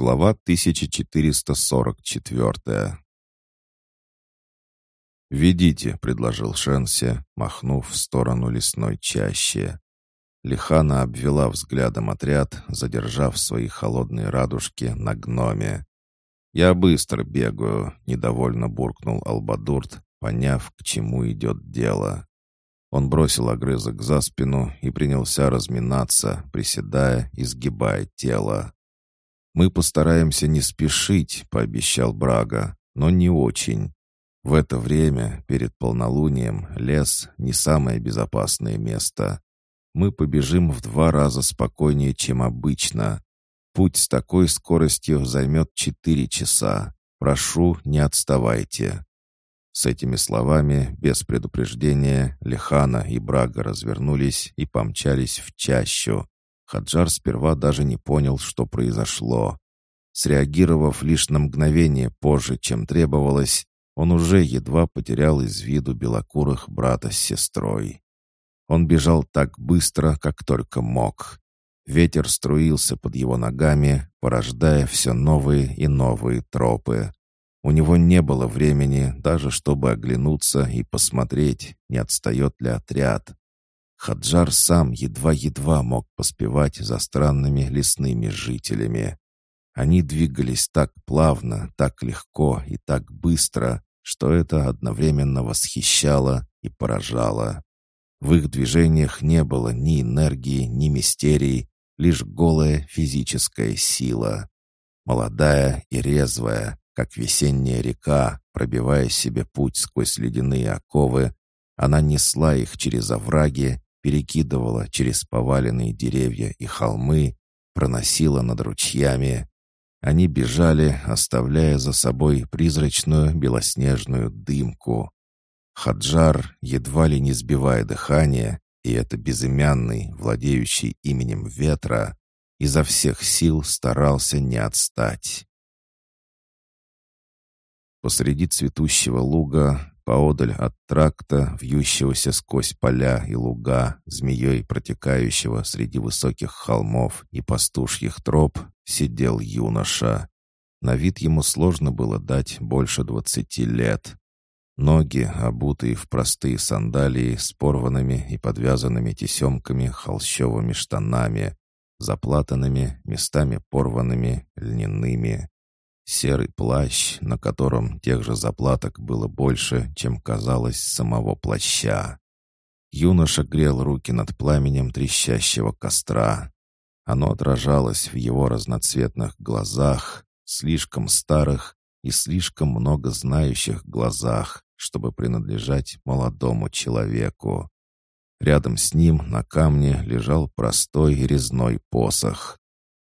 Глава 1444 «Ведите», — предложил Шенси, махнув в сторону лесной чащи. Лихана обвела взглядом отряд, задержав свои холодные радужки на гноме. «Я быстро бегаю», — недовольно буркнул Албадурт, поняв, к чему идет дело. Он бросил огрызок за спину и принялся разминаться, приседая и сгибая тело. «Мы постараемся не спешить», — пообещал Брага, — «но не очень. В это время, перед полнолунием, лес — не самое безопасное место. Мы побежим в два раза спокойнее, чем обычно. Путь с такой скоростью займет четыре часа. Прошу, не отставайте». С этими словами, без предупреждения, Лехана и Брага развернулись и помчались в чащу. Хаджар сперва даже не понял, что произошло. Среагировав лишь на мгновение позже, чем требовалось, он уже едва потерял из виду белокурых брата с сестрой. Он бежал так быстро, как только мог. Ветер струился под его ногами, порождая все новые и новые тропы. У него не было времени даже, чтобы оглянуться и посмотреть, не отстает ли отряд. Хаджар сам едва-едва мог поспевать за странными лесными жителями. Они двигались так плавно, так легко и так быстро, что это одновременно восхищало и поражало. В их движениях не было ни энергии, ни мистерий, лишь голая физическая сила. Молодая и резвая, как весенняя река, пробивая себе путь сквозь ледяные оковы, она несла их через овраги, перекидывала через поваленные деревья и холмы, проносила над ручьями. Они бежали, оставляя за собой призрачную белоснежную дымку. Хаджар, едва ли не сбивая дыхание, и это безымянный, владеющий именем ветра, изо всех сил старался не отстать. Посреди цветущего луга, поодаль от тракта, вьющегося сквозь поля и луга, змеей протекающего среди высоких холмов и пастушьих троп, сидел юноша. На вид ему сложно было дать больше двадцати лет. Ноги, обутые в простые сандалии с порванными и подвязанными тесемками холщовыми штанами, заплатанными, местами порванными, льняными. Серый плащ, на котором тех же заплаток было больше, чем казалось самого плаща. Юноша грел руки над пламенем трещащего костра. Оно отражалось в его разноцветных глазах, слишком старых и слишком много знающих глазах, чтобы принадлежать молодому человеку. Рядом с ним на камне лежал простой резной посох.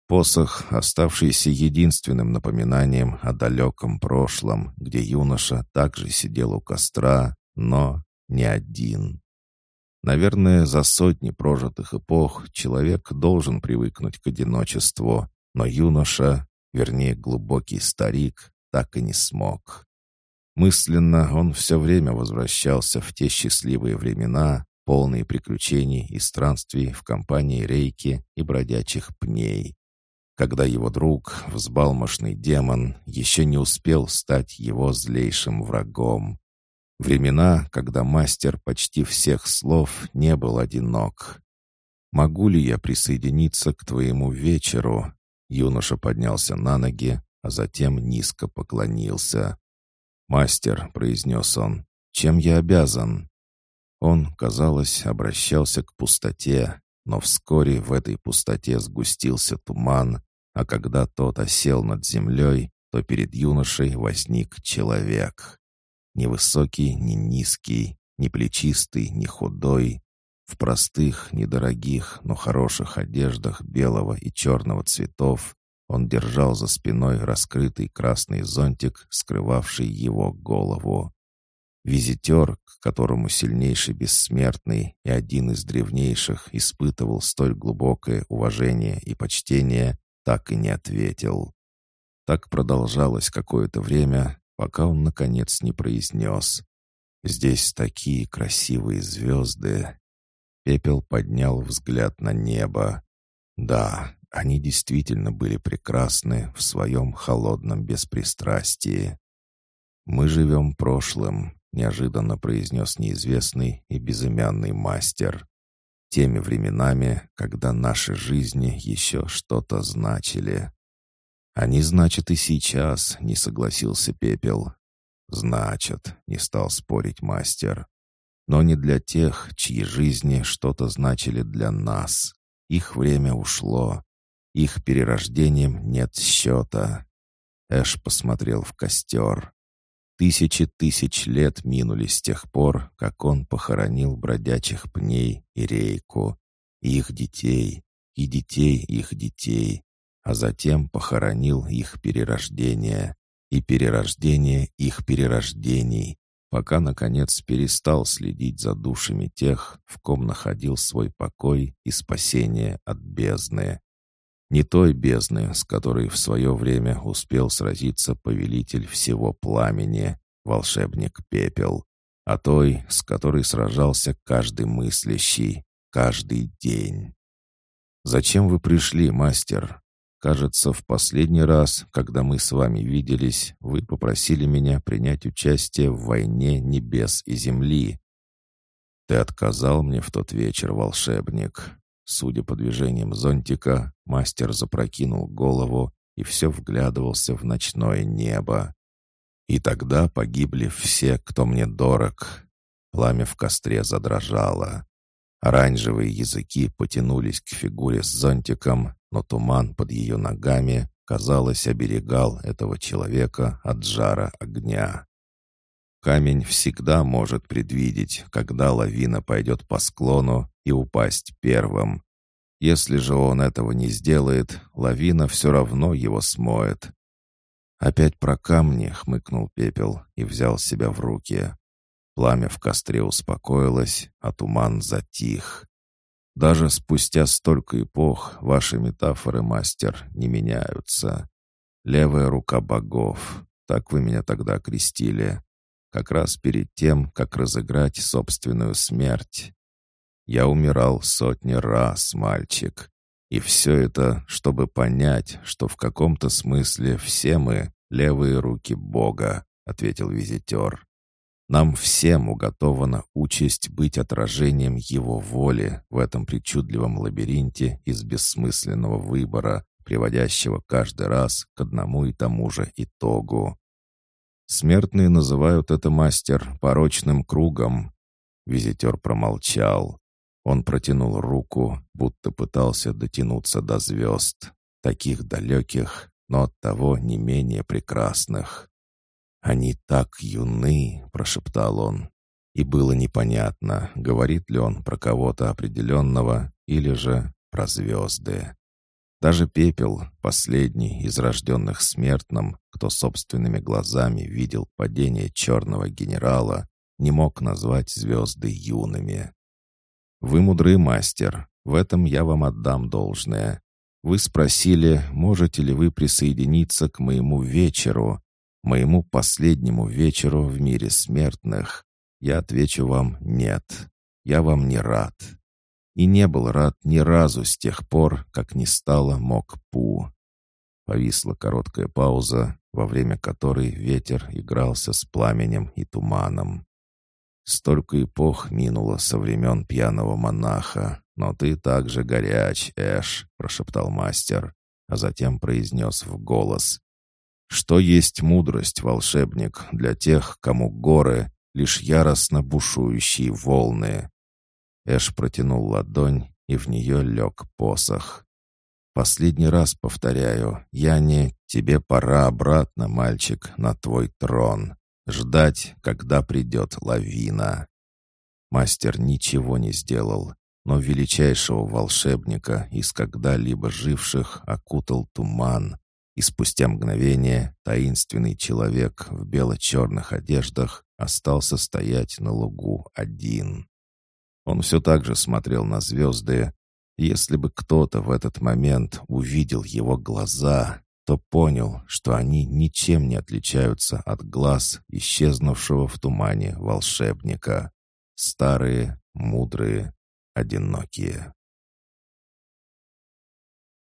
Посох, оставшийся единственным напоминанием о далеком прошлом, где юноша также сидел у костра, но не один. Наверное, за сотни прожитых эпох человек должен привыкнуть к одиночеству, но юноша, вернее глубокий старик, так и не смог. Мысленно он все время возвращался в те счастливые времена, полные приключений и странствий в компании рейки и бродячих пней когда его друг, взбалмошный демон, еще не успел стать его злейшим врагом. Времена, когда мастер почти всех слов не был одинок. «Могу ли я присоединиться к твоему вечеру?» Юноша поднялся на ноги, а затем низко поклонился. «Мастер», — произнес он, — «чем я обязан?» Он, казалось, обращался к пустоте, но вскоре в этой пустоте сгустился туман, а когда тот осел над землей, то перед юношей возник человек. Ни высокий, ни низкий, ни плечистый, ни худой, в простых, недорогих, но хороших одеждах белого и черного цветов он держал за спиной раскрытый красный зонтик, скрывавший его голову. Визитер, к которому сильнейший бессмертный и один из древнейших испытывал столь глубокое уважение и почтение, так и не ответил. Так продолжалось какое-то время, пока он, наконец, не произнес. «Здесь такие красивые звезды». Пепел поднял взгляд на небо. Да, Они действительно были прекрасны в своем холодном беспристрастии. «Мы живем прошлым», — неожиданно произнес неизвестный и безымянный мастер. «Теми временами, когда наши жизни еще что-то значили». «Они значат и сейчас», — не согласился Пепел. «Значат», — не стал спорить мастер. «Но не для тех, чьи жизни что-то значили для нас. Их время ушло. Их перерождением нет счета. Эш посмотрел в костер. Тысячи тысяч лет минули с тех пор, как он похоронил бродячих пней и рейку, и их детей, и детей их детей, а затем похоронил их перерождение и перерождение их перерождений, пока, наконец, перестал следить за душами тех, в ком находил свой покой и спасение от бездны. Не той бездны, с которой в свое время успел сразиться повелитель всего пламени, волшебник Пепел, а той, с которой сражался каждый мыслящий, каждый день. «Зачем вы пришли, мастер?» Кажется, в последний раз, когда мы с вами виделись, вы попросили меня принять участие в войне небес и земли. Ты отказал мне в тот вечер, волшебник. Судя по движениям зонтика, мастер запрокинул голову и все вглядывался в ночное небо. И тогда погибли все, кто мне дорог. Пламя в костре задрожало. Оранжевые языки потянулись к фигуре с зонтиком, но туман под ее ногами, казалось, оберегал этого человека от жара огня. Камень всегда может предвидеть, когда лавина пойдет по склону и упасть первым. Если же он этого не сделает, лавина все равно его смоет. «Опять про камни», — хмыкнул пепел и взял себя в руки. Пламя в костре успокоилось, а туман затих. Даже спустя столько эпох ваши метафоры, мастер, не меняются. Левая рука богов, так вы меня тогда окрестили как раз перед тем, как разыграть собственную смерть. Я умирал сотни раз, мальчик. И все это, чтобы понять, что в каком-то смысле все мы — левые руки Бога, — ответил визитер. Нам всем уготована участь быть отражением Его воли в этом причудливом лабиринте из бессмысленного выбора, приводящего каждый раз к одному и тому же итогу. Смертные называют это мастер порочным кругом. Визитер промолчал. Он протянул руку, будто пытался дотянуться до звезд, таких далеких, но оттого не менее прекрасных. «Они так юны», — прошептал он. И было непонятно, говорит ли он про кого-то определенного или же про звезды. Даже пепел, последний из рожденных смертным, кто собственными глазами видел падение черного генерала, не мог назвать звезды юными. «Вы мудрый мастер, в этом я вам отдам должное. Вы спросили, можете ли вы присоединиться к моему вечеру, моему последнему вечеру в мире смертных. Я отвечу вам «нет». Я вам не рад и не был рад ни разу с тех пор, как не стало Мок-Пу. Повисла короткая пауза, во время которой ветер игрался с пламенем и туманом. «Столько эпох минуло со времен пьяного монаха, но ты также горяч, Эш», — прошептал мастер, а затем произнес в голос. «Что есть мудрость, волшебник, для тех, кому горы — лишь яростно бушующие волны?» Эш протянул ладонь, и в нее лег посох. «Последний раз повторяю, я не... Тебе пора обратно, мальчик, на твой трон. Ждать, когда придет лавина». Мастер ничего не сделал, но величайшего волшебника из когда-либо живших окутал туман, и спустя мгновение таинственный человек в бело-черных одеждах остался стоять на лугу один. Он все так же смотрел на звезды. Если бы кто-то в этот момент увидел его глаза, то понял, что они ничем не отличаются от глаз исчезнувшего в тумане волшебника. Старые, мудрые, одинокие.